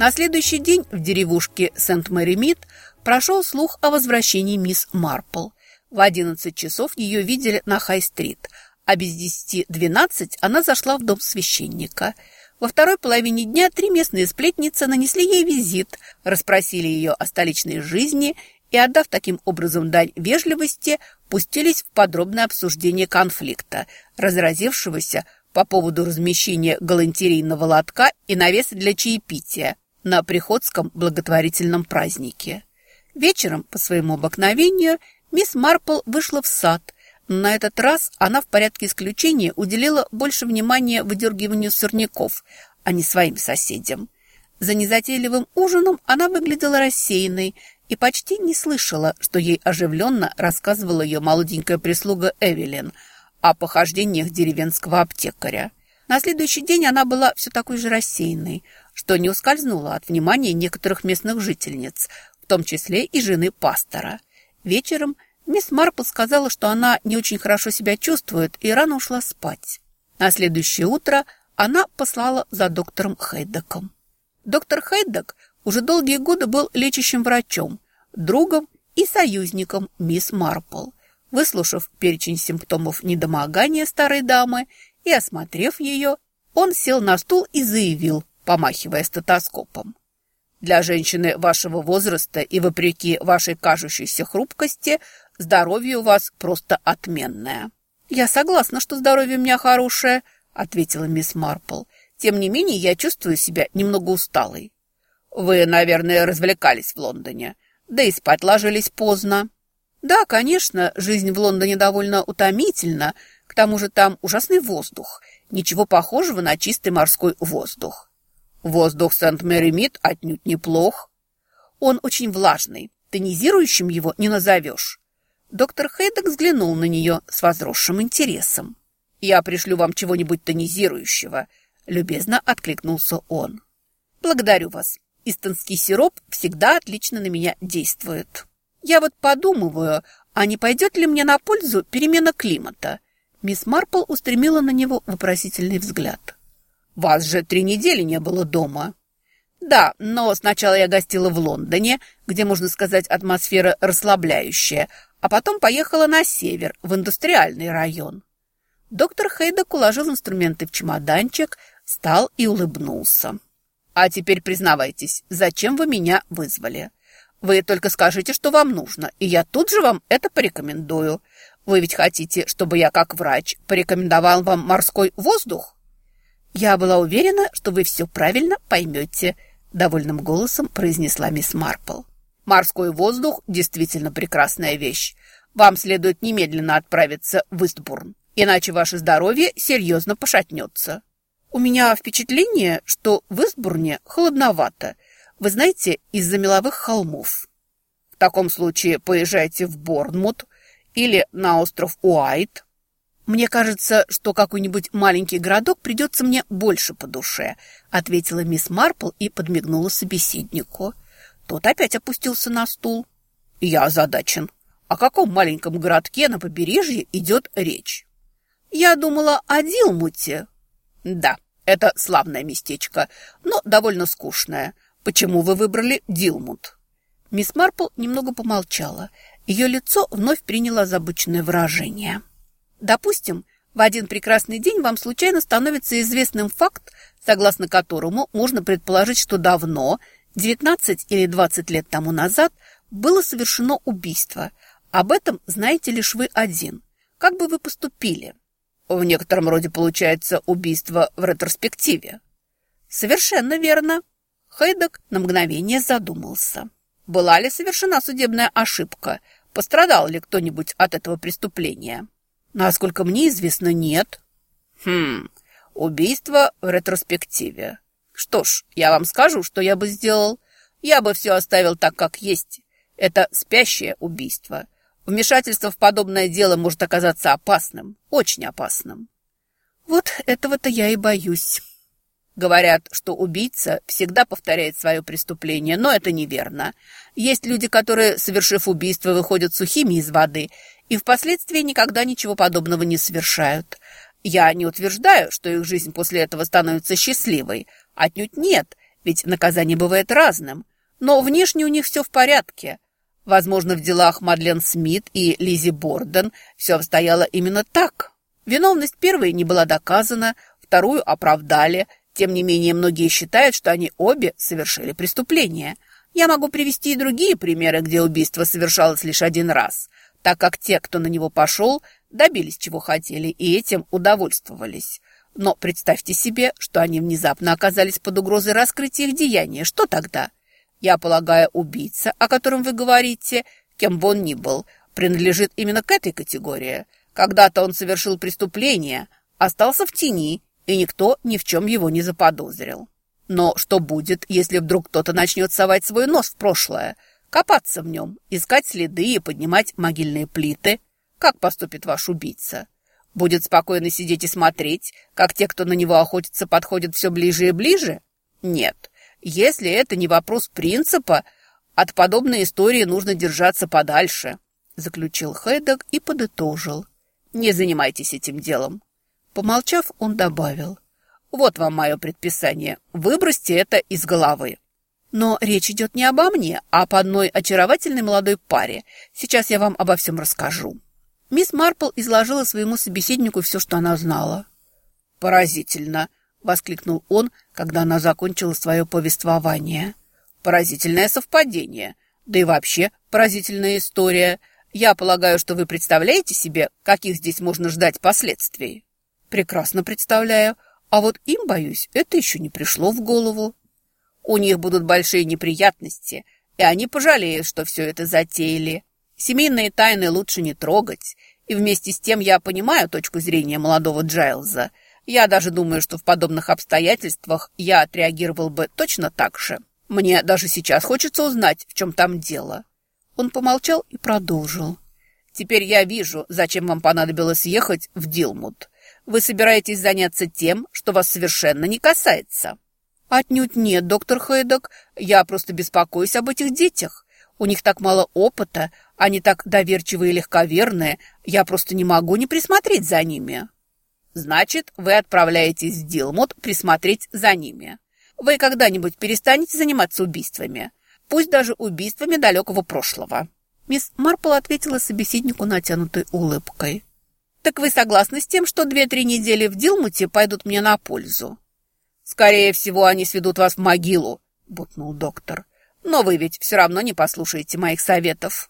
На следующий день в деревушке Сент-Мэри-Мид прошел слух о возвращении мисс Марпл. В 11 часов ее видели на Хай-стрит, а без десяти двенадцать она зашла в дом священника. Во второй половине дня три местные сплетницы нанесли ей визит, расспросили ее о столичной жизни и, отдав таким образом дань вежливости, пустились в подробное обсуждение конфликта, разразившегося по поводу размещения галантерейного лотка и навеса для чаепития на Приходском благотворительном празднике. Вечером, по своему обыкновению, мисс Марпл вышла в сад. На этот раз она в порядке исключения уделила больше внимания выдергиванию сорняков, а не своим соседям. За незатейливым ужином она выглядела рассеянной и почти не слышала, что ей оживленно рассказывала ее молоденькая прислуга Эвелин о похождениях деревенского аптекаря. На следующий день она была все такой же рассеянной, что не ускользнула от внимания некоторых местных жительниц, в том числе и жены пастора. Вечером мисс Марпл сказала, что она не очень хорошо себя чувствует и рано ушла спать. На следующее утро она послала за доктором Хейдеком. Доктор Хейдек уже долгие годы был лечащим врачом, другом и союзником мисс Марпл. Выслушав перечень симптомов недомогания старой дамы и осмотрев ее, он сел на стул и заявил, помахивая стетоскопом. «Для женщины вашего возраста и вопреки вашей кажущейся хрупкости, здоровье у вас просто отменное». «Я согласна, что здоровье у меня хорошее», — ответила мисс Марпл. «Тем не менее, я чувствую себя немного усталой». Вы, наверное, развлекались в Лондоне. Да и спать ложились поздно. Да, конечно, жизнь в Лондоне довольно утомительна. К тому же там ужасный воздух. Ничего похожего на чистый морской воздух. Воздух Сент-Мэри-Мид отнюдь неплох. Он очень влажный. Тонизирующим его не назовешь. Доктор Хейдек взглянул на нее с возросшим интересом. «Я пришлю вам чего-нибудь тонизирующего», — любезно откликнулся он. «Благодарю вас. Истонский сироп всегда отлично на меня действует. Я вот подумываю, а не пойдет ли мне на пользу перемена климата?» Мисс Марпл устремила на него вопросительный взгляд. «Вас же три недели не было дома». «Да, но сначала я гостила в Лондоне, где, можно сказать, атмосфера расслабляющая, а потом поехала на север, в индустриальный район». Доктор Хейдек уложил инструменты в чемоданчик, встал и улыбнулся. А теперь признавайтесь, зачем вы меня вызвали? Вы только скажите, что вам нужно, и я тут же вам это порекомендую. Вы ведь хотите, чтобы я, как врач, порекомендовал вам морской воздух? Я была уверена, что вы все правильно поймете, довольным голосом произнесла мисс Марпл. Морской воздух действительно прекрасная вещь. Вам следует немедленно отправиться в Истбурн, иначе ваше здоровье серьезно пошатнется. У меня впечатление, что в Эсбурне холодновато. Вы знаете, из-за меловых холмов. В таком случае поезжайте в Борнмут или на остров Уайт. Мне кажется, что какой-нибудь маленький городок придется мне больше по душе, ответила мисс Марпл и подмигнула собеседнику. Тот опять опустился на стул. Я озадачен. О каком маленьком городке на побережье идет речь? Я думала о Дилмуте, да, это славное местечко, но довольно скучное. Почему вы выбрали Дилмут? Мисс Марпл немного помолчала. Ее лицо вновь приняло озабоченное выражение. Допустим, в один прекрасный день вам случайно становится известным факт, согласно которому можно предположить, что давно, 19 или 20 лет тому назад, было совершено убийство. Об этом знаете лишь вы один. Как бы вы поступили? В некотором роде получается убийство в ретроспективе. Совершенно верно. Хейдек на мгновение задумался. Была ли совершена судебная ошибка? Пострадал ли кто-нибудь от этого преступления? Насколько мне известно, нет. Хм, убийство в ретроспективе. Что ж, я вам скажу, что я бы сделал. Я бы все оставил так, как есть. Это спящее убийство – Вмешательство в подобное дело может оказаться опасным, очень опасным. Вот этого-то я и боюсь. Говорят, что убийца всегда повторяет свое преступление, но это неверно. Есть люди, которые, совершив убийство, выходят сухими из воды и впоследствии никогда ничего подобного не совершают. Я не утверждаю, что их жизнь после этого становится счастливой. Отнюдь нет. ведь наказание бывает разным. Но внешне у них все в порядке. Возможно, в делах Мадлен Смит и Лизи Борден все обстояло именно так. Виновность первой не была доказана, вторую оправдали. Тем не менее, многие считают, что они обе совершили преступление. Я могу привести и другие примеры, где убийство совершалось лишь один раз, так как те, кто на него пошел, добились чего хотели и этим удовольствовались. Но представьте себе, что они внезапно оказались под угрозой раскрытия их деяния. Что тогда? Я полагаю, убийца, о котором вы говорите, кем бы он ни был, принадлежит именно к этой категории. Когда-то он совершил преступление, остался в тени, и никто ни в чем его не заподозрил. Но что будет, если вдруг кто-то начнет совать свой нос в прошлое, копаться в нем, искать следы и поднимать могильные плиты? Как поступит ваш убийца? Будет спокойно сидеть и смотреть, как те, кто на него охотится, подходят все ближе и ближе? Нет. Если это не вопрос принципа, от подобной истории нужно держаться подальше, заключил Хейдек и подытожил. Не занимайтесь этим делом. Помолчав, он добавил. Вот вам мое предписание. Выбросьте это из головы. Но речь идет не обо мне, а об одной очаровательной молодой паре. Сейчас я вам обо всем расскажу. Мисс Марпл изложила своему собеседнику все, что она знала. «Поразительно!» — воскликнул он, когда она закончила свое повествование. «Поразительное совпадение. Да и вообще поразительная история. Я полагаю, что вы представляете себе, каких здесь можно ждать последствий?» «Прекрасно представляю. А вот им, боюсь, это еще не пришло в голову. У них будут большие неприятности, и они пожалеют, что все это затеяли. Семейные тайны лучше не трогать. И вместе с тем я понимаю точку зрения молодого Джайлза. Я даже думаю, что в подобных обстоятельствах я отреагировал бы точно так же. Мне даже сейчас хочется узнать, в чем там дело». Он помолчал и продолжил. «Теперь я вижу, зачем вам понадобилось ехать в Дилмут. Вы собираетесь заняться тем, что вас совершенно не касается». «Отнюдь нет, доктор Хейдок. Я просто беспокоюсь об этих детях. У них так мало опыта, они так доверчивые и легковерные, я просто не могу не присмотреть за ними». «Значит, вы отправляетесь в Дилмут присмотреть за ними. Вы когда-нибудь перестанете заниматься убийствами? Пусть даже убийствами далекого прошлого». Мисс Марпл ответила собеседнику натянутой улыбкой. «Так вы согласны с тем, что две-три недели в Дилмуте пойдут мне на пользу?» «Скорее всего, они сведут вас в могилу», — бутнул доктор. Но вы ведь все равно не послушаете моих советов.